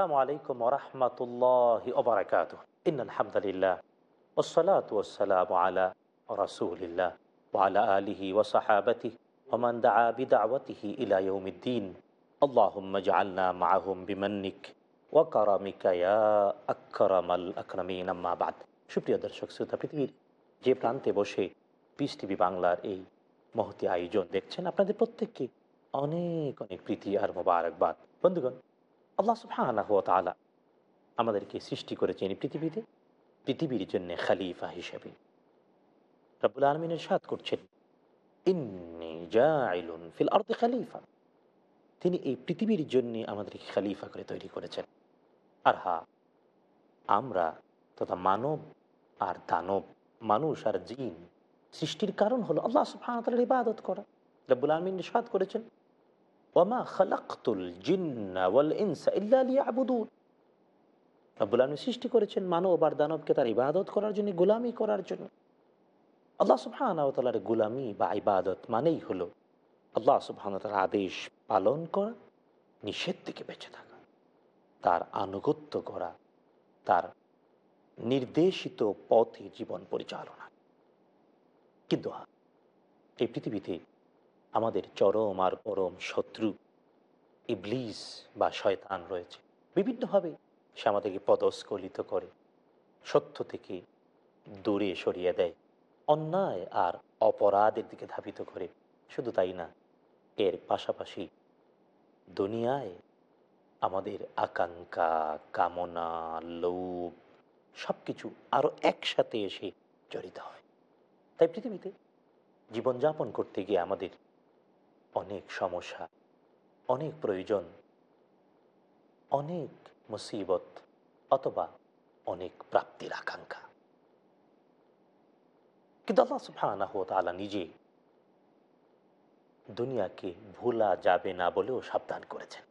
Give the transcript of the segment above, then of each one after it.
আসসালামু আলাইকুম ওরহমতুল্লাহ ওবরাকাত ইন আলহামদুলিল্লাহ ওসলাত ওসালাম আলা রসুলিল্লাহ ওয়ালা আলিহি ওসাহাবতি ওমান দা বিদাওয়াতিহি ইলা ইয়ৌমিদ্দিন اللهم اجعلنا معهم بمنك وكرمك يا أكرم الأكرمين أما بعد সুপ্রিয় দর্শক শ্রোতা পৃথিবীর যে প্রান্তে বসে পিস টিভি বাংলার এই মহতি আয়োজন দেখছেন আপনাদের প্রত্যেককে অনেক অনেক প্রীতি আর মোবারকবাদ বন্ধুগণ আল্লাহ সুবহানাহ ওয়া তাআলা আমাদেরকে সৃষ্টি করেছেন পৃথিবীতে, পৃথিবীর জন্য খালিফা হিসেবে। রব্বুল আলমিন সাদ করছেন ফিল খালিফা। তিনি এই পৃথিবীর জন্য আমাদেরকে খালিফা করে তৈরি করেছেন। আর হা, আমরা তথা মানব আর দানব, মানুষ আর জিন, সৃষ্টির কারণ হলো আল্লাহ সুবহানাহু ইবাদত করা। রব্বুল আলমিন সাদ করেছেন ওমা আলমী সৃষ্টি করেছেন মানব আর দানবকে তার ইবাদত করার জন্য, গুলামি করার জন্য। আল্লাহ সুবহানার গুলামি বা ইবাদত মানেই হলো আল্লাহ সুবহানার আদেশ পালন করা, নিষেধ থেকে বেঁচে থাকা, তার আনুগত্য করা, তার নির্দেশিত পথে জীবন পরিচালনা। কিন্তু এই পৃথিবীতে আমাদের চরম আর পরম শত্রু, ইবলিস বা শয়তান রয়েছে। বিভিন্নভাবে সে আমাদেরকে পদস্কলিত করে, সত্য থেকে দূরে সরিয়ে দেয়, অন্যায় আর অপরাধের দিকে ধাবিত করে। শুধু তাই না, এর পাশাপাশি দুনিয়ায় আমাদের আকাঙ্ক্ষা, কামনা, লোভ সব কিছু আরও একসাথে এসে জড়িত হয়। তাই পৃথিবীতে জীবনযাপন করতে গিয়ে আমাদের অনেক সমস্যা, অনেক প্রয়োজন, অনেক মুসিবত অথবা অনেক প্রাপ্তির আকাঙ্ক্ষা। কিন্তু আল্লাহ সুবহানাহু তাআলা নিজে দুনিয়াকে ভোলা যাবে না বলেও সাবধান করেছেন।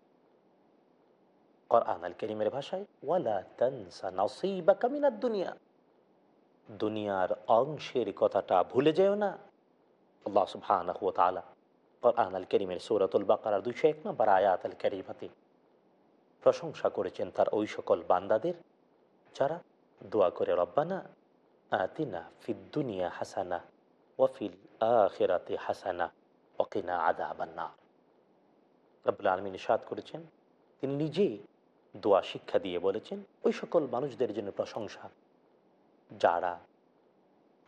কোরআন আল করিমের ভাষায়, ওয়ালা তানসা নসিবাকা মিনাদ দুনিয়া। দুনিয়ার অংশের কথাটা ভুলে যেও না। আল্লাহ সুবহানাহু তাআলা কোরআন আল করিমের সৌরাতুল বাকারার দুইশো এক নম্বর আয়াত আল করিমাতে প্রশংসা করেছেন তার ওই সকল বান্দাদের যারা দোয়া করে, রব্বানা আতিনা ফিদ্দুনিয়া হাসানা ওয়াফিল আখেরাতে হাসানা ওকিনা আদা বান্না রব্বুল আলমিন সাদ করেছেন, তিনি নিজেই দোয়া শিক্ষা দিয়ে বলেছেন, ওই সকল মানুষদের জন্য প্রশংসা, যারা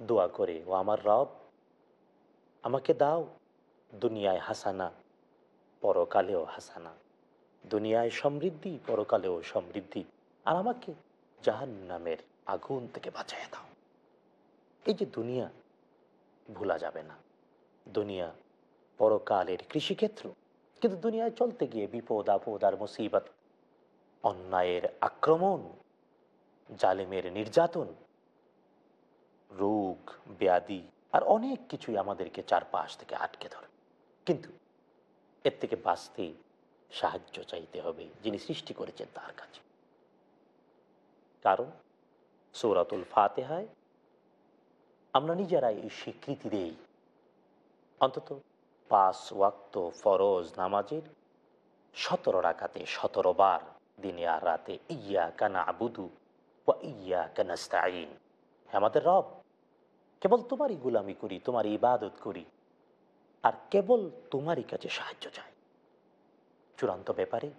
দোয়া করে, ও আমার রব, আমাকে দাও দুনিয়ায় হাসানা, পরকালেও হাসানা। দুনিয়ায় সমৃদ্ধি, পরকালেও সমৃদ্ধি। আর আমাকে জাহান নামের আগুন থেকে বাঁচাই দাও। এই যে দুনিয়া, ভোলা যাবে না। দুনিয়া পরকালের কৃষিক্ষেত্র, কিন্তু দুনিয়ায় চলতে গিয়ে বিপদ, আপদ আর মুসিবত, অন্যায়ের আক্রমণ, জালেমের নির্যাতন, রোগ, ব্যাধি আর অনেক কিছুই আমাদেরকে চারপাশ থেকে আটকে ধরে। কিন্তু এর থেকে বাঁচতে সাহায্য চাইতে হবে যিনি সৃষ্টি করেছেন তার কাছে। কারণ সৌরাতুল ফাতেহায় আমরা নিজেরাই এই স্বীকৃতি দেই। অন্তত পাঁচ ওয়াক্ত ফরজ নামাজের সতেরো রাখাতে সতেরো বার দিনে আর রাতে ইয়া কানা আবুদু বা ইয়া কানাস্তাইন আমাদের রব, কেবল তোমারই গুলামি করি তোমার ইবাদত করি আর কেবল তোমারই কাছে সাহায্য চাই। চূড়ান্ত ব্যাপারে,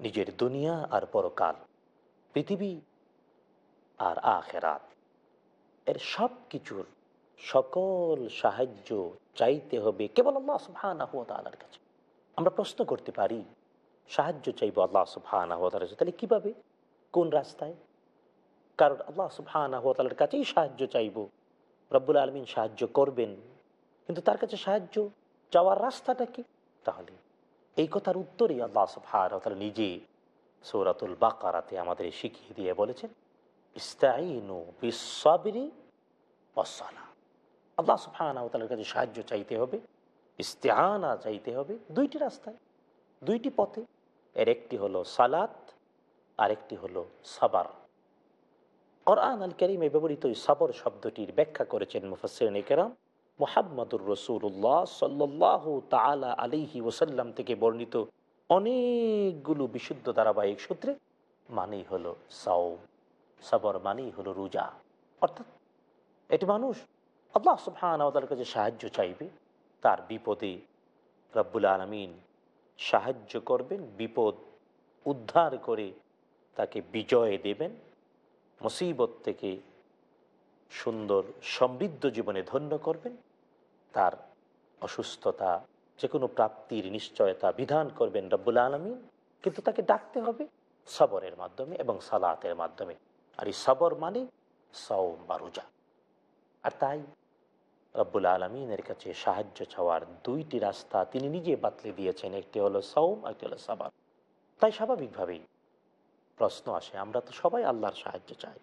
নিজের দুনিয়া আর পরকাল, পৃথিবী আর আখেরাত, এর সব কিছুর সকল সাহায্য চাইতে হবে কেবল আল্লাহ ওয়া কাছে। আমরা প্রশ্ন করতে পারি, সাহায্য চাইব আল্লাহ কাছে। তাহলে কীভাবে? কোন রাস্তায়? কারণ আল্লাহ তাআলার কাছেই সাহায্য চাইব। রব্বুল আলমিন সাহায্য করবেন কিন্তু তার কাছে সাহায্য যাওয়ার রাস্তাটা কি? তাহলে এই কথার উত্তরই আল্লাহ সুবহানাহু নিজে সৌরাতুল বাকারাতে আমাদের শিখিয়ে দিয়ে বলেছেন ইস্তাইনু বিসাবরি অসালা আল্লাহ সুবহানাহু তাআলার কাছে সাহায্য চাইতে হবে ইস্তেহানা চাইতে হবে দুইটি রাস্তায়, দুইটি পথে। এর একটি হলো সালাত, আরেকটি হলো সাবার। কোরআন আল করিমে ব্যবহৃত সাবর শব্দটির ব্যাখ্যা করেছেন মুফাসির কেরাম মোহাম্মদুর রসুল্লাহ সাল্লাহ তালা আলিহি ওসাল্লাম থেকে বর্ণিত অনেকগুলো বিশুদ্ধ ধারাবাহিক সূত্রে মানেই হলো সাও সাবর মানেই হলো রোজা। অর্থাৎ এটি মানুষ আল্লাহ আমাদের কাছে সাহায্য চাইবে, তার বিপদে রব্বুল আলমিন সাহায্য করবেন, বিপদ উদ্ধার করে তাকে বিজয় দেবেন, মুসিবত থেকে সুন্দর সমৃদ্ধ জীবনে ধন্য করবেন। তার অসুস্থতা যে কোনো প্রাপ্তির নিশ্চয়তা বিধান করবেন রব্বুল আলমিন। কিন্তু তাকে ডাকতে হবে সবরের মাধ্যমে এবং সালাতের মাধ্যমে। আর এই সবর মানে সৌম বা রোজা। আর তাই রব্বুল আলমিনের কাছে সাহায্য চাওয়ার দুইটি রাস্তা তিনি নিজে বাতলে দিয়েছেন। একটি হলো সৌম একটি হলো সাবার। তাই স্বাভাবিকভাবেই প্রশ্ন আসে, আমরা তো সবাই আল্লাহর সাহায্য চাই।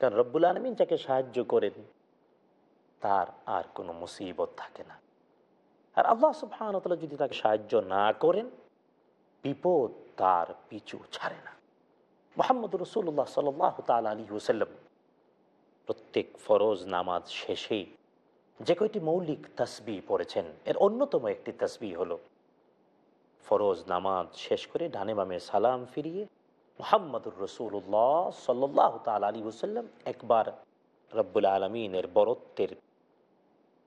কারণ রব্বুল আলমিন যাকে সাহায্য করেন তার আর কোনো মুসিবত থাকে না। আর আল্লাহ সুবহানতলা যদি তাকে সাহায্য না করেন, বিপদ তার পিছু ছাড়ে না। মোহাম্মদ রসুল্লাহ সাল তাল আলী হুসাল্লাম প্রত্যেক ফরোজ নামাজ শেষেই যে কয়টি মৌলিক তসবি পড়েছেন, এর অন্যতম একটি তসবি হলো ফরোজ নামাজ শেষ করে ডানে বামে সালাম ফিরিয়ে মোহাম্মদুর রসুল্লাহ সাল্লাহ তাল আলী হুসাল্লাম একবার রব্বুল আলমিনের বরত্বের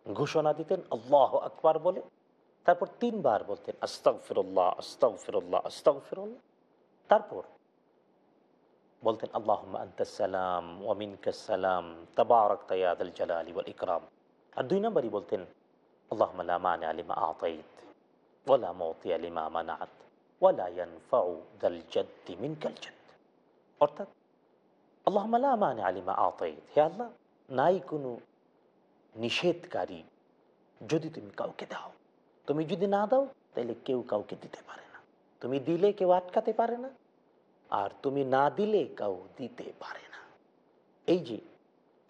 ঘোষণা দিতেন, আল্লাহ আকবার বলে। তারপর তিনবার বলতেন আস্তক ফিরল্লাহ আস্তক ফিরল্লাহ আস্তক ফিরল্লাহ তারপর বলতেন আল্লাহ আন্তাসালাম ওয়ামিন কাসালাম তবারক তয়াদ আল জালালি ওয়াল ইকরাম আর দুই নম্বরই বলতেন আল্লাহ মান আলিমা আতাইত ওলা মৌতি আলিমা মানাত ওয়ালা ইয়ানফাউ দাল জাদ্দি মিনকাল জাদ্দ অর্থাৎ আল্লাহ মান আলিমা আতাইত হে আল্লাহ, নাই কোনো নিষেধকারী যদি তুমি কাউকে দাও। তুমি যদি না দাও তাহলে কেউ কাউকে দিতে পারে না। তুমি দিলে কেউ আটকাতে পারে না, আর তুমি না দিলে কেউ দিতে পারে না। এই যে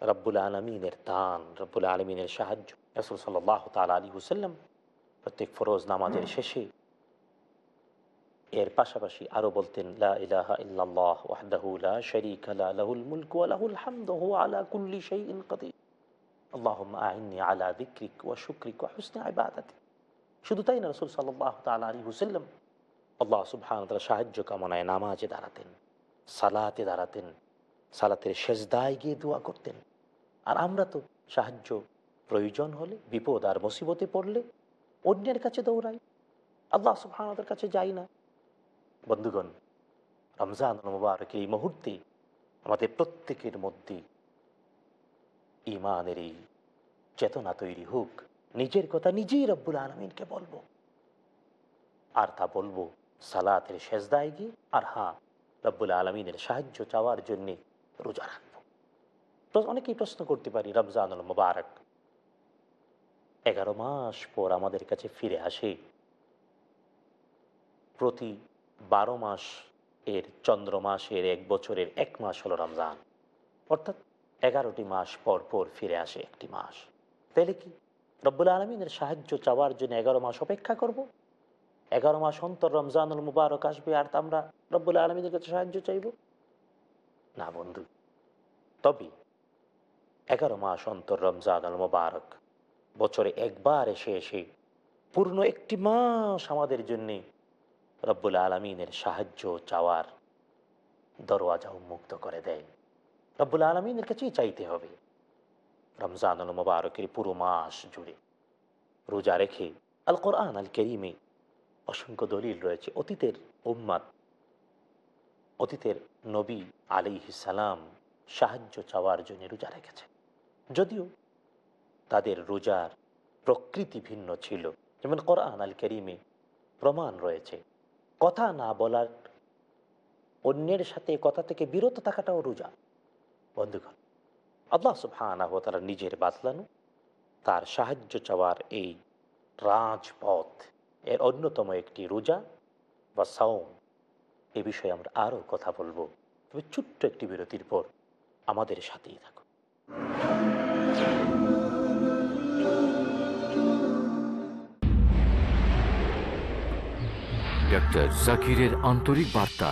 রব্বুল আলমিনের দান, রব্বুল আলমিনের সাহায্য, রসুল সাল্লাহ তাল আলী হুসাল্লাম প্রত্যেক ফরোজ নামাজের শেষে এর পাশাপাশি আরও বলতেন লাহুল মুলকু আলা কুল্লি শাইইন কাদির। আল্লাহুম্মা আইন্নি আলা যিকরিক ওয়া শুকরিক ওয়া শুধু তাই না রাসূল তাআলা আলাইহি ওয়াসাল্লাম আল্লাহ সুবহানাহু ওয়া সাহায্য কামনায় নামাজে দাঁড়াতেন, সালাতে দাঁড়াতেন, সালাতের সেজদায় গিয়ে দোয়া করতেন। আর আমরা তো সাহায্য প্রয়োজন হলে, বিপদ আর মুসিবতে পড়লে অন্যের কাছে দৌড়াই, আল্লাহ সুবহানাদের কাছে যাই না। বন্ধুগণ রমজান মুবারকের এই মুহূর্তে আমাদের প্রত্যেকের মধ্যে ইমানের এই চেতনা তৈরি হোক, নিজের কথা নিজেই রব্বুল আলমিনকে বলব। আর তা বলব সালাতের শেষদায় গিয়ে, আর হ্যাঁ রব্বুল আলমিনের সাহায্য চাওয়ার জন্যে রোজা রাখব। অনেকেই প্রশ্ন করতে পারি, রমজানুল মুবারক এগারো মাস পর আমাদের কাছে ফিরে আসে। প্রতি বারো মাস এর চন্দ্র মাসের এক বছরের এক মাস হলো রমজান। অর্থাৎ এগারোটি মাস পর পর ফিরে আসে একটি মাস। তাহলে কি? রব্বুল আলমিনের সাহায্য চাওয়ার জন্য এগারো মাস অপেক্ষা করব। এগারো মাস অন্তর রমজানুল মুবারক আসবে আর আমরা রব্বুল আলমিনের কাছে সাহায্য চাইব? না বন্ধু। তবে এগারো মাস অন্তর রমজানুল মুবারক বছরে একবার এসে এসে পূর্ণ একটি মাস আমাদের জন্যে রব্বুল আলমিনের সাহায্য চাওয়ার দরওয়াজা উন্মুক্ত করে দেয়। রব্বুল আলমিনের কাছেই চাইতে হবে। রমজানুল মুবারকের পুরো মাস জুড়ে রোজা রেখে আল কোরআন আল করিমে অসংখ্য দলিল রয়েছে। অতীতের উম্মাদ অতীতের নবী আলি সালাম সাহায্য চাওয়ার জন্য রোজা রেখেছে। যদিও তাদের রোজার প্রকৃতি ভিন্ন ছিল, যেমন কোরআন আল কেরিমে প্রমাণ রয়েছে। কথা না বলার অন্যের সাথে কথা থেকে বিরত থাকাটাও রোজা। বন্ধুগণ, আল্লাহ সুবহানাহ তাআলা নিজের বাতলানো, তার সাহায্য চাওয়ার এই রাজপথ, এর অন্যতম একটি রোজা বা সাওম। এ বিষয়ে আমরা আরও কথা বলব। তবে ছোট্ট একটি বিরতির পর আমাদের সাথেই থাকো ডক্টর জাকিরের আন্তরিক বার্তা।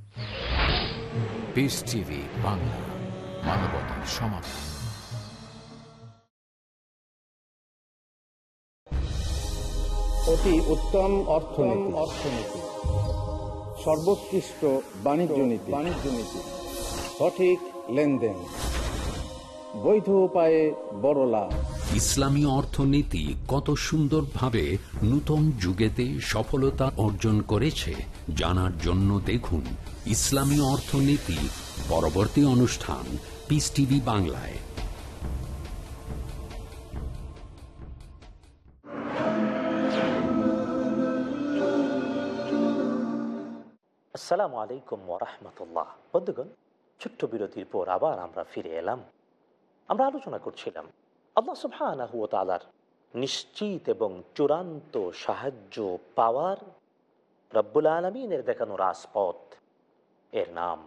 পিস টিভি বাংলা মানবতার সমাধান অতি উত্তম অর্থনীতি। অর্থনীতি সর্বোৎকৃষ্ট বাণিজ্য নীতি বাণিজ্য নীতি। সঠিক লেনদেন। বৈধ উপায়ে বড় লাভ। ইসলামী অর্থনীতি কত সুন্দরভাবে নূতন যুগেতে সফলতা অর্জন করেছে জানার জন্য দেখুন ইসলামী অর্থনীতি, পরবর্তী অনুষ্ঠান পিস টিভি বাংলায়। আসসালামু আলাইকুম ওরহমতুল্লাহ বন্ধুগণ, ছোট্ট বিরতির পর আবার আমরা ফিরে এলাম। আমরা আলোচনা করছিলাম আল্লাহ সুবহানাহু ওয়া তাআলার নিশ্চিত এবং চূড়ান্ত সাহায্য পাওয়ার রব্বুল আলমিনের দেখানো রাজপথ। এর নাম,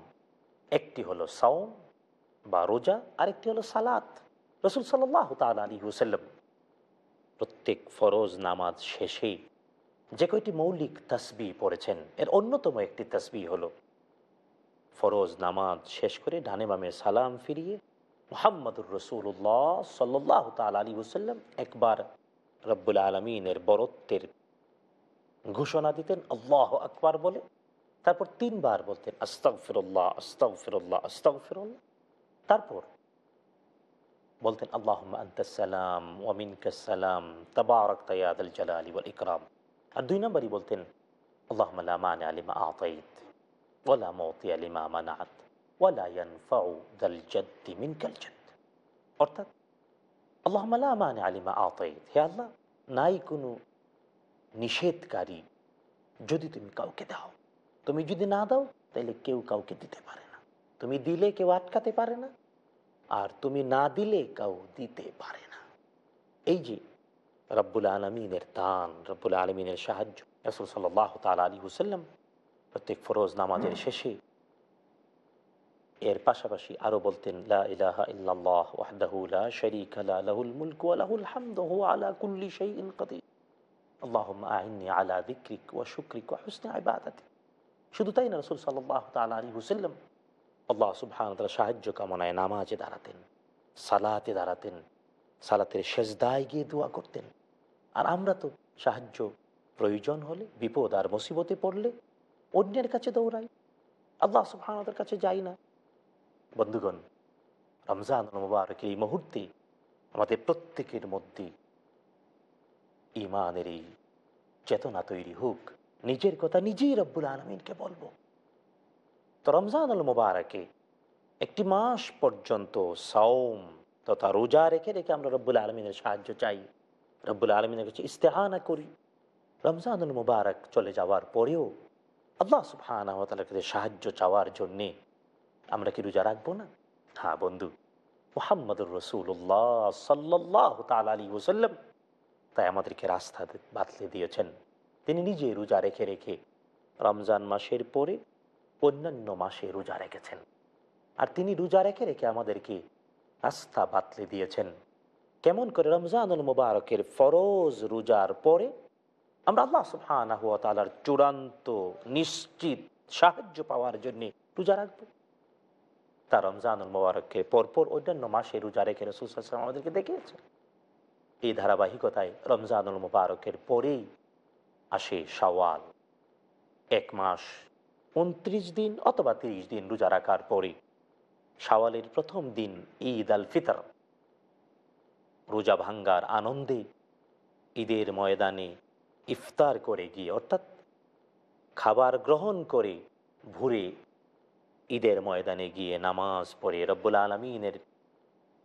একটি হলো সাওম বা রোজা, আরেকটি হলো সালাত। রসুল সাল্লাহ তাল আলী হুসাল্লাম প্রত্যেক ফরজ নামাজ শেষেই যে কয়টি মৌলিক তসবি পড়েছেন, এর অন্যতম একটি তসবি হলো ফরজ নামাজ শেষ করে ডানে বামে সালাম ফিরিয়ে মোহাম্মদুর রসুল্লাহ সাল্লাহ তাল আলী হুসাল্লাম একবার রব্বুল আলমিনের বরত্বের ঘোষণা দিতেন, আল্লাহ আকবার বলে। তারপর তিনবার বলতেন আস্তক ফিরল্লাহ আস্তক ফিরল্লাহ আস্তক ফিরল্লাহ তারপর বলতেন আল্লাহ আন্তাসালাম ওয়ামিনকাসালাম তবারক তয়াদ আল জালালি ওয়াল ইকরাম। আর দুই নম্বরই বলতেন আল্লাহ মান আলিমা আতাইত ওলা মৌতি আলিমা মানাত ওয়ালা ইয়ানফাউ দাল জাদ্দি মিনকাল জাদ। অর্থাৎ আল্লাহ মান আলিমা আতাইত। হে আল্লাহ, নাই কোনো নিষেধকারী যদি তুমি কাউকে দাও। তুমি যদি না দাও তাহলে কেউ কাউকে দিতে পারে না তুমি দিলে কেউ আটকাতে পারে না আর তুমি না দিলে কাউ দিতে পারে না এই যে রব্বুল আলমিনের দান রব্বুল আলমিনের সাহায্য রসুল সাল্লাহ তাল আলী হুসাল্লাম প্রত্যেক ফরোজ নামাজের শেষে এর পাশাপাশি আরও বলতেন লা ইলাহা ইল্লাল্লাহ ওয়াহদাহু লা শারীকা লা লাহুল মুলকু ওয়া লাহুল হামদু হুয়া আলা কুল্লি শাইইন কাদির আল্লাহুম্মা আইন্নি আলা যিকরিক ওয়া শুকরিক ওয়া হুসনি ইবাদাতিক শুধু তাই না রাসূল সাল্লাল্লাহু তাআলা আলাইহি ওয়াসাল্লাম আল্লাহ সুবহানাহু ওয়া তাআলা সাহায্য কামনায় নামাজে দাঁড়াতেন, সালাতে দাঁড়াতেন, সালাতের শেষদায় গিয়ে দোয়া করতেন। আর আমরা তো সাহায্য প্রয়োজন হলে, বিপদ আর মুসিবতে পড়লে অন্যের কাছে দৌড়াই, আল্লাহ সুবহানাদের কাছে যাই না। বন্ধুগণ, রমজান মুবারকের এই মুহূর্তে আমাদের প্রত্যেকের মধ্যে ইমানের এই চেতনা তৈরি হোক নিজের কথা নিজেই রব্বুল আলমিনকে বলব। তো রমজান আল মুবারকে একটি মাস পর্যন্ত সাওম তথা রোজা রেখে রেখে আমরা রব্বুল আলমিনের সাহায্য চাই। রব্বুল আলমিনের কাছে ইস্তেহানা করি। রমজান রমজানুল মুবারক চলে যাওয়ার পরেও আল্লাহ তাআলার কাছে সাহায্য চাওয়ার জন্যে আমরা কি রোজা রাখব না? হ্যাঁ বন্ধু, মোহাম্মদুর রসুল্লাহ সাল্লাহ তাল আলী ওসাল্লাম তাই আমাদেরকে রাস্তা বাতলে দিয়েছেন। তিনি নিজে রোজা রেখে রেখে রমজান মাসের পরে অন্যান্য মাসে রোজা রেখেছেন। আর তিনি রোজা রেখে রেখে আমাদেরকে রাস্তা বাতলে দিয়েছেন। কেমন করে রমজানুল মুবারকের ফরজ রোজার পরে আমরা আল্লাহ তাআলার চূড়ান্ত নিশ্চিত সাহায্য পাওয়ার জন্যে রোজা রাখব। তা রমজানুল মোবারককে পরপর অন্যান্য মাসে রোজা রেখে রসুল আমাদেরকে দেখিয়েছে এই ধারাবাহিকতায় রমজানুল মোবারকের পরেই আসে শাওয়াল। এক মাস, উনত্রিশ দিন অথবা তিরিশ দিন রোজা রাখার পরে শাওয়ালের প্রথম দিন ঈদ আল ফিতর। রোজা ভাঙ্গার আনন্দে ঈদের ময়দানে ইফতার করে গিয়ে, অর্থাৎ খাবার গ্রহণ করে ভুরে ঈদের ময়দানে গিয়ে নামাজ পড়ে রব্বুল আলমিনের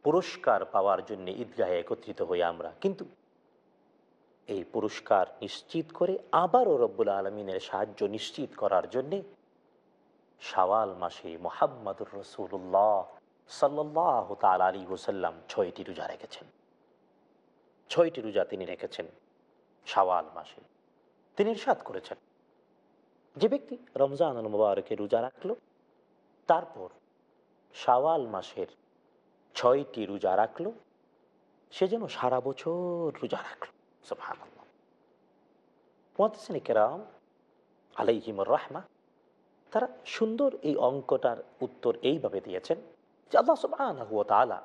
পুরস্কার পাওয়ার জন্য ঈদগাহে একত্রিত হই আমরা। কিন্তু এই পুরস্কার নিশ্চিত করে আবারও রব্বুল আলমিনের সাহায্য নিশ্চিত করার জন্যে শাওয়াল মাসে মোহাম্মদুর রসুল্লাহ সাল্লাহ তাল আলী হুসাল্লাম ছয়টি রোজা রেখেছেন। ছয়টি রোজা তিনি রেখেছেন শাওয়াল মাসে। তিনি ইরশাদ করেছেন। যে ব্যক্তি রমজান মুবারকে রোজা রাখল, তারপর শাওয়াল মাসের ছয়টি রোজা রাখল, সে যেন সারা বছর রোজা রাখল। রাহমা তারা সুন্দর এই অঙ্কটার উত্তর এইভাবে দিয়েছেন যে আল্লাহ তাআলা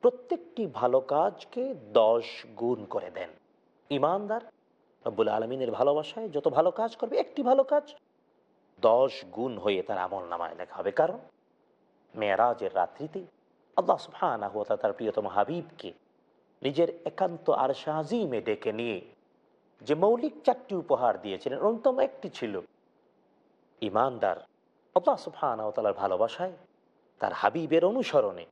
প্রত্যেকটি ভালো কাজকে দশ গুণ করে দেন। ইমানদার রব্বুল আলমিনের ভালোবাসায় যত ভালো কাজ করবে, একটি ভালো কাজ দশ গুণ হয়ে তার আমল নামায় লেখা হবে। কারণ মেয়েরাজের রাত্রিতে আল্লাহ তাআলা তার প্রিয়তম হাবিবকে নিজের একান্ত আর শাহজিমে ডেকে নিয়ে যে মৌলিক চারটি উপহার দিয়েছিলেন, অন্যতম একটি ছিল ইমানদার। আল্লাহ ওয়া ভালোবাসায় তার হাবিবের অনুসরণে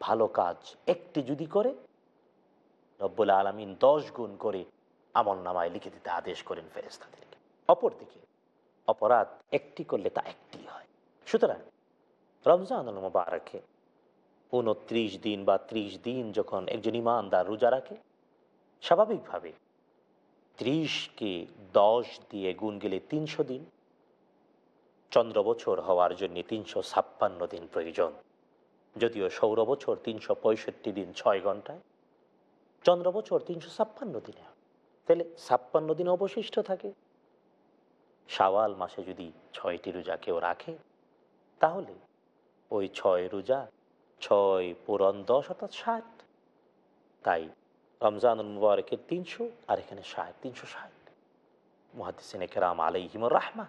ভালো কাজ একটি যদি করে, রব্বুল আলমিন দশ গুণ করে আমল নামায় লিখে দিতে আদেশ করেন ফেরেস্তাদেরকে অপরদিকে অপরাধ একটি করলে তা একটি হয়। সুতরাং রমজান মুবারকে উনত্রিশ দিন বা ত্রিশ দিন যখন একজন ইমানদার রোজা রাখে, স্বাভাবিকভাবে ত্রিশকে দশ দিয়ে গুণ গেলে তিনশো দিন চন্দ্র বছর হওয়ার জন্য তিনশো ছাপ্পান্ন দিন প্রয়োজন। যদিও সৌর বছর তিনশো পঁয়ষট্টি দিন ছয় ঘন্টায় চন্দ্র বছর তিনশো ছাপ্পান্ন দিনে তাহলে ছাপ্পান্ন দিন অবশিষ্ট থাকে। শাওয়াল মাসে যদি ছয়টি রোজা কেউ রাখে, তাহলে ওই ছয় রোজা ছয় পূরণ দশ, অর্থাৎ ষাট। তাই রমজানুল মুবারকের তিনশো আর এখানে ষাট, তিনশো ষাট। মহাদিসিনে কেরাম আলাইহিমর রাহমা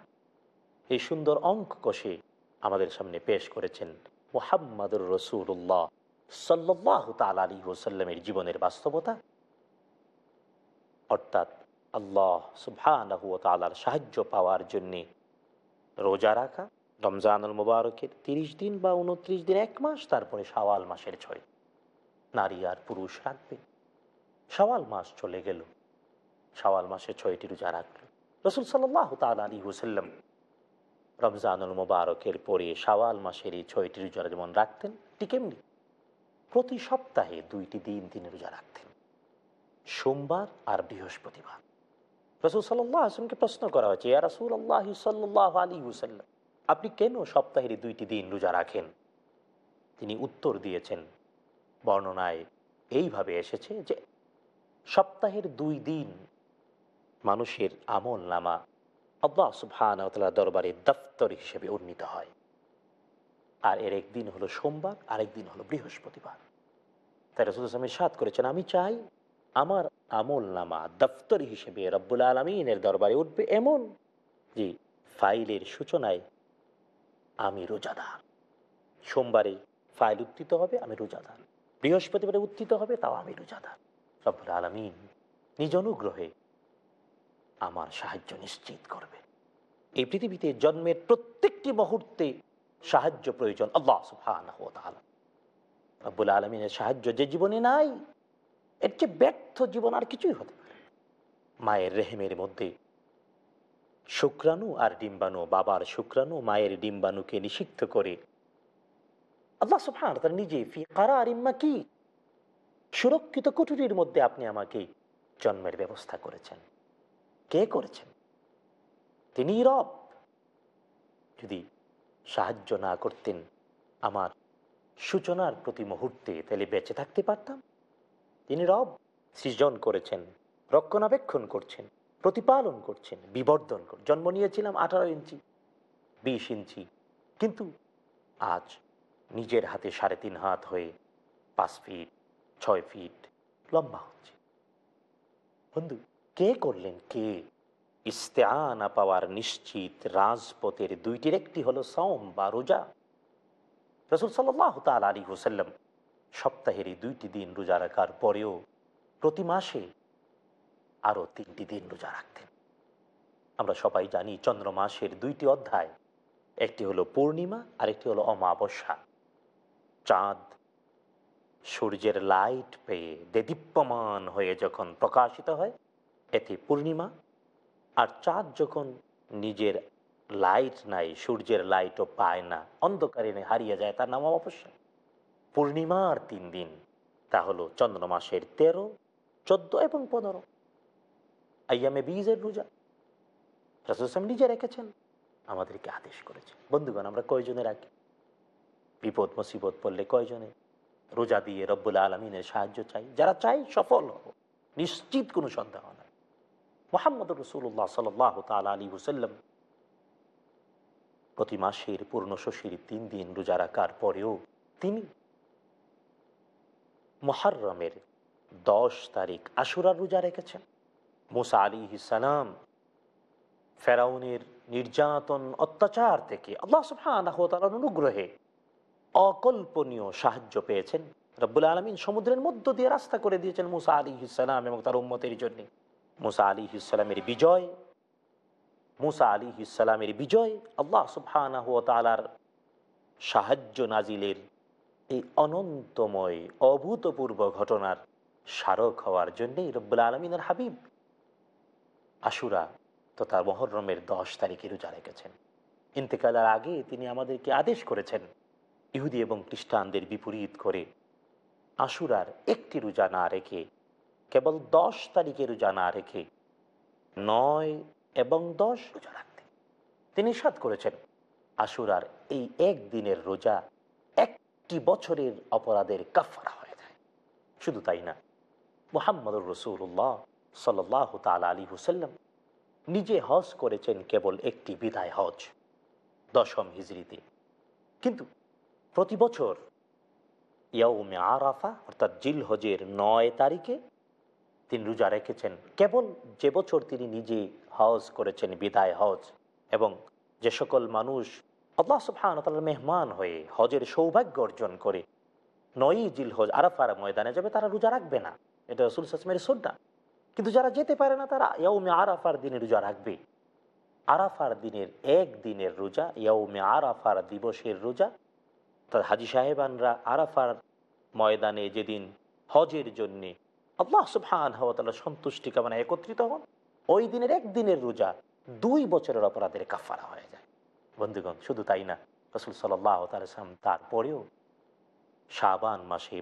এই সুন্দর অঙ্ক কষে আমাদের সামনে পেশ করেছেন মোহাম্মদুর রসুল্লাহ সাল্লাহ তাল আলী ওসাল্লামের জীবনের বাস্তবতা। অর্থাৎ আল্লাহ সুবহানার সাহায্য পাওয়ার জন্যে রোজা রাখা রমজানুল মুবারকের তিরিশ দিন বা উনত্রিশ দিন, এক মাস তারপরে শাওয়াল মাসের ছয় নারী আর পুরুষ রাখবে। শাওয়াল মাস চলে গেল। শাওয়াল মাসে ছয়টি রোজা রাখল। রসুল সাল্লাহ তাল আলী হুসাল্লাম রমজানুল মুবারকের পরে শাওয়াল মাসের এই ছয়টি রোজা যেমন রাখতেন, ঠিক এমনি প্রতি সপ্তাহে দুইটি দিন তিনি রোজা রাখতেন। সোমবার আর বৃহস্পতিবার। রসুল সাল্লাহ আসলামকে প্রশ্ন করা হয়েছে, ইয়া রসুল আল্লাহ সাল্লাহ আলী হুসাল্লাম আপনি কেন সপ্তাহের দুইটি দিন রোজা রাখেন? তিনি উত্তর দিয়েছেন, বর্ণনায় এইভাবে এসেছে যে সপ্তাহের দুই দিন মানুষের আমল নামা আল্লাহ সুবহান দরবারে দফতর হিসেবে উন্নীত হয়। আর এর একদিন হলো সোমবার, আরেক দিন হলো বৃহস্পতিবার। তাই রসুল সাত করেছেন, আমি চাই আমার আমল নামা দফতর হিসেবে রব্বুল আলমিনের দরবারে উঠবে এমন যে ফাইলের সূচনায় আমি রোজাদার। সোমবারে ফাইল উত্থিত হবে, আমি রোজাদার। বৃহস্পতিবারে উত্থিত হবে, তাও আমি রোজাদার। রব্বুল আলমিন নিজ অনুগ্রহে আমার সাহায্য নিশ্চিত করবে এই পৃথিবীতে জন্মের প্রত্যেকটি মুহূর্তে সাহায্য প্রয়োজন আল্লাহ সুফান আব্বুল আলমিনের সাহায্য যে জীবনে নাই, এর চেয়ে ব্যর্থ জীবন আর কিছুই হতে পারে মায়ের রেহেমের মধ্যে শুক্রাণু আর ডিম্বাণু, বাবার শুক্রাণু, মায়ের ডিম্বাণুকে নিষিদ্ধ করে। আল্লাহ সুফান তার নিজে ফি কারা আর ইম্মা কি সুরক্ষিত কুঠুরির মধ্যে আপনি আমাকে জন্মের ব্যবস্থা করেছেন। কে করেছেন? তিনি রব। যদি সাহায্য না করতেন, আমার সূচনার প্রতি মুহূর্তে তাহলে বেঁচে থাকতে পারতাম। তিনি রব, সৃজন করেছেন, রক্ষণাবেক্ষণ করছেন। প্রতিপালন করছেন, বিবর্ধন কর, জন্ম নিয়েছিলাম আঠারো ইঞ্চি, বিশ ইঞ্চি, কিন্তু আজ নিজের হাতে সাড়ে তিন হাত হয়ে পাঁচ ফিট, ছয় ফিট লম্বা হচ্ছে। বন্ধু, কে করলেন কে? ইস্তেআনা পাওয়ার নিশ্চিত রাজপথের দুইটির একটি হলো সম বা রোজা। রসুল সাল্লাহ তাল আলী হুসাল্লাম সপ্তাহের এই দুইটি দিন রোজা রাখার পরেও প্রতি মাসে আরও তিনটি দিন রোজা রাখতেন। আমরা সবাই জানি চন্দ্র মাসের দুইটি অধ্যায়, একটি হলো পূর্ণিমা আর একটি হলো অমাবস্যা। চাঁদ সূর্যের লাইট পেয়ে দেদীপ্যমান হয়ে যখন প্রকাশিত হয় এতে পূর্ণিমা। আর চাঁদ যখন নিজের লাইট নাই, সূর্যের লাইটও পায় না, অন্ধকারে হারিয়ে যায়, তার নাম অমাবস্যা। পূর্ণিমার তিন দিন, তা হলো চন্দ্র মাসের তেরো, চোদ্দ এবং পনেরো। আইয়ামে বীজের রোজা। রাসুলাম নিজে রেখেছেন। আমাদেরকে আদেশ করেছে বন্ধুগণ, আমরা কয়জনে রাখি বিপদ, মুসিবত পড়লে কয়জনে রোজা দিয়ে রব্বুল আলমিনের সাহায্য চাই। যারা চাই, সফল হব নিশ্চিত কোনো সন্দেহ নাই। মোহাম্মদ রসুল্লাহ সাল তাল আলী হুসাল্লাম প্রতি মাসের পূর্ণ শশীর তিন দিন রোজা রাখার পরেও তিনি মহারমের দশ তারিখ আশুরার রোজা রেখেছেন। মুসা আলী সালাম ফেরাউনের নির্যাতন, অত্যাচার থেকে আল্লাহ অনুগ্রহে অকল্পনীয় সাহায্য পেয়েছেন। রব্বুল আলমিন সমুদ্রের মধ্য দিয়ে রাস্তা করে দিয়েছেন মুসা আলী ইসালাম এবং তার উম্মতের জন্য। মুসা আলী ইসালামের বিজয়, মুসা আলী ইসালামের বিজয় আল্লাহ সুফান সাহায্য নাজিলের এই অনন্তময়, অভূতপূর্ব ঘটনার স্মারক হওয়ার জন্যেই রব্বুল আলমিনের হাবিব আশুরা তথা মহরমের দশ তারিখে রোজা রেখেছেন। ইন্তেকালের আগে তিনি আমাদেরকে আদেশ করেছেন, ইহুদি এবং খ্রিস্টানদের বিপরীত করে আশুরার একটি রোজা না রেখে, কেবল দশ তারিখে রোজা না রেখে নয় এবং দশ রোজা রাখতে। তিনি সাত করেছেন, আশুরার এই এক দিনের রোজা একটি বছরের অপরাধের কাফারা হয়ে যায়। শুধু তাই না, মোহাম্মদুর রসুল্লাহ সাল্লাহ তাল আলী হুসাল্লাম নিজে হজ করেছেন কেবল একটি বিদায় হজ, দশম হিজড়িতে কিন্তু প্রতি বছর ইয়াউমে আরাফা, অর্থাৎ জিল হজের নয় তারিখে তিনি রোজা রেখেছেন। কেবল যে বছর তিনি নিজে হজ করেছেন, বিদায় হজ, এবং যে সকল মানুষ আল্লাহ সুফান মেহমান হয়ে হজের সৌভাগ্য অর্জন করে, নয়ই জিল হজ আরাফার ময়দানে যাবে, তারা রোজা রাখবে না। এটা রসুল সাসমের সন্না কিন্তু যারা যেতে পারে না তারা ইয়াউমে আরাফার দিনে রোজা রাখবে। আরাফার দিনের এক দিনের রোজা, ইয়াউমে আরাফার দিবসের রোজা। তার হাজি সাহেবানরা আরাফার ময়দানে যেদিন হজের জন্যে আল্লাহ সুবহান হওয়া সন্তুষ্টি কামনা একত্রিত হন, ওই দিনের একদিনের রোজা দুই বছরের অপরাধের কাফারা হয়ে যায়। বন্ধুগণ, শুধু তাই না, রসুল সাল্লাহ তালাম তারপরেও শাবান মাসে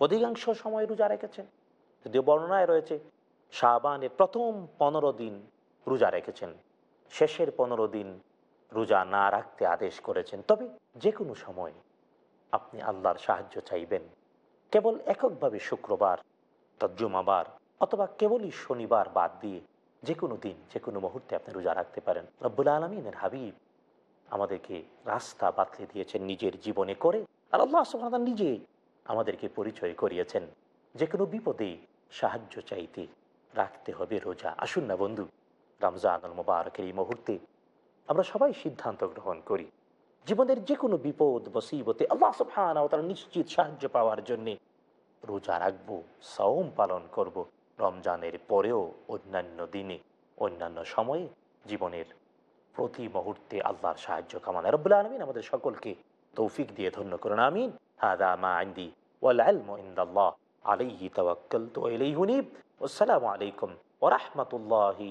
অধিকাংশ সময় রোজা রেখেছেন। যদিও বর্ণনায় রয়েছে শাহবানের প্রথম পনেরো দিন রোজা রেখেছেন। শেষের পনেরো দিন রোজা না রাখতে আদেশ করেছেন। তবে যে কোনো সময় আপনি আল্লাহর সাহায্য চাইবেন। কেবল এককভাবে শুক্রবার, তর্জমাবার অথবা কেবলই শনিবার বাদ দিয়ে যে কোনো দিন যে কোনো মুহূর্তে আপনি রোজা রাখতে পারেন। রব্বুল আলমিনের হাবিব আমাদেরকে রাস্তা বাতলে দিয়েছেন নিজের জীবনে করে আর আল্লাহ নিজে আমাদেরকে পরিচয় করিয়েছেন। যে কোনো বিপদে সাহায্য চাইতে রাখতে হবে রোজা। আসুন না বন্ধু, রমজান মোবারকের এই মুহূর্তে আমরা সবাই সিদ্ধান্ত গ্রহণ করি। জীবনের যে কোনো বিপদ বসিবতে আল্লাহ নিশ্চিত সাহায্য পাওয়ার জন্যে রোজা রাখব সওম পালন করব। রমজানের পরেও অন্যান্য দিনে, অন্যান্য সময়ে জীবনের প্রতি মুহূর্তে আল্লাহর সাহায্য কামানা রব্বুল আলমিন আমাদের সকলকে তৌফিক দিয়ে ধন্য করুন, আমিন। হাদা মা আইন্দি ওয়াল আলম ইন্দাল্লাহ। আলাইহি তাওয়াক্কালতু ওয়া ইলাইহি উনীব আসসালামু আলাইকুম ওয়া রাহমাতুল্লাহি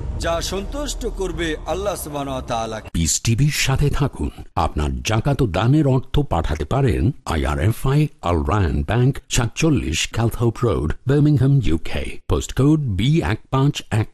যা সন্তুষ্ট করবে আল্লাহ পিস টিভির সাথে থাকুন। আপনার জাকাত দানের অর্থ পাঠাতে পারেন আইআরএফআই আল রায়ন ব্যাংক সাতচল্লিশ Calthorpe road Birmingham UK post code B এক পাঁচ এক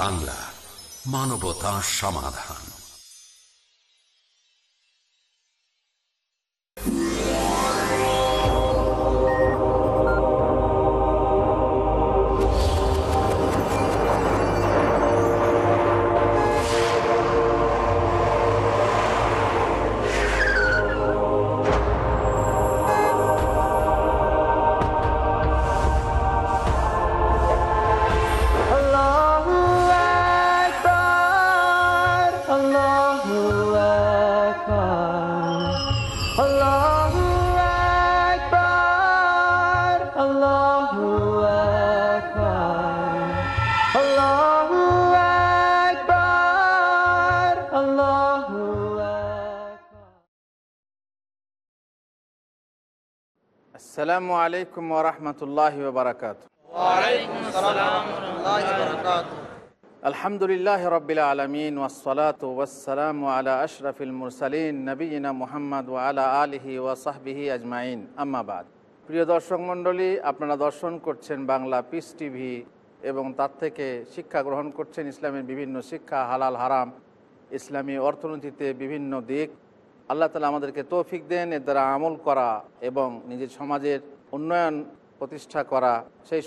বাংলা মানবতা সমাধান। আসসালামু আলাইকুম ওরহমতুল্লাহ বারকাত আলহামদুলিল্লাহ রবিল আলমিন ওসলাত ওসালাম আলা আশরফিল মুরসালিন নবীনা মুহাম্মদ আলা আলহি ওয়াসাহবিহি আজমাইন। আম্মাবাদ প্রিয় দর্শক মণ্ডলী, আপনারা দর্শন করছেন বাংলা পিস টিভি এবং তার থেকে শিক্ষা গ্রহণ করছেন ইসলামের বিভিন্ন শিক্ষা, হালাল, হারাম, ইসলামী অর্থনীতিতে বিভিন্ন দিক। আল্লাহ তালা আমাদেরকে তৌফিক দেন, এর দ্বারা আমল করা এবং নিজের সমাজের উন্নয়ন প্রতিষ্ঠা করা, সেই